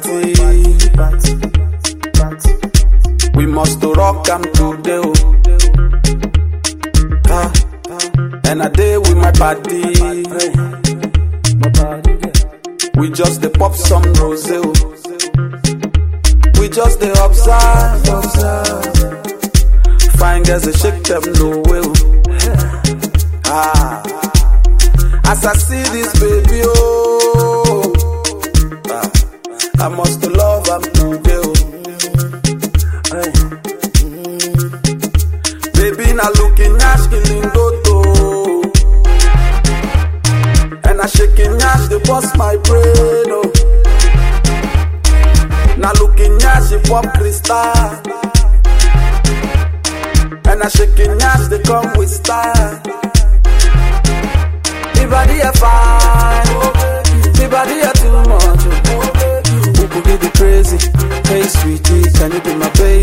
party. We must rock am today. Oh. Ah, and I day with my body. We just dey pop some rose. Oh. We just dey observe, observe. Fine girls they shake them no way. Ah, as I see this baby, oh, Baby, now looking ash killing dodo. And I shaking ash, they bust my brain. Oh. Now looking ash, they pop crystal. And I shaking ash, they come with style. The body are fine. The body are too much. Oh. Who could get the crazy? Hey, sweetie, can you be my baby?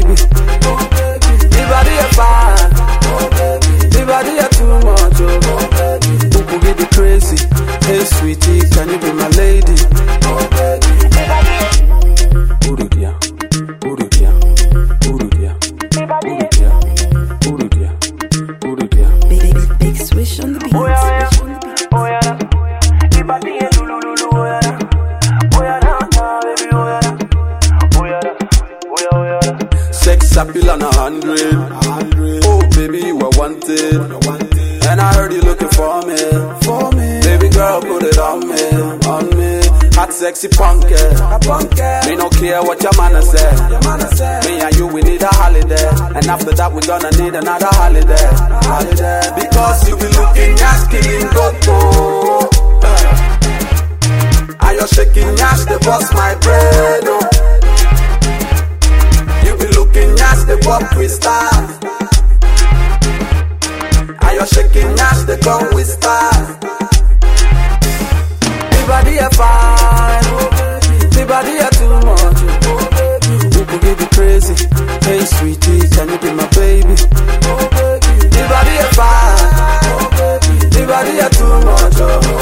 Sex appeal a hundred. Oh, baby, you are wanted. And I heard you looking for me. For me. Baby girl, put it on me. On me. Hot, sexy, punky. Me no care what your man say. Me and you, we need a holiday. And after that, we gonna need another holiday. Holiday. Because you be looking ass killing go Are you shaking ass? They bust my brain. Oh. You be ass, the pop crystal. Are you shaking ass, they come with style. The body are fine, the body are too much. Who could give you crazy? Hey sweetie, can you be my baby? The body are fine, the body are too much.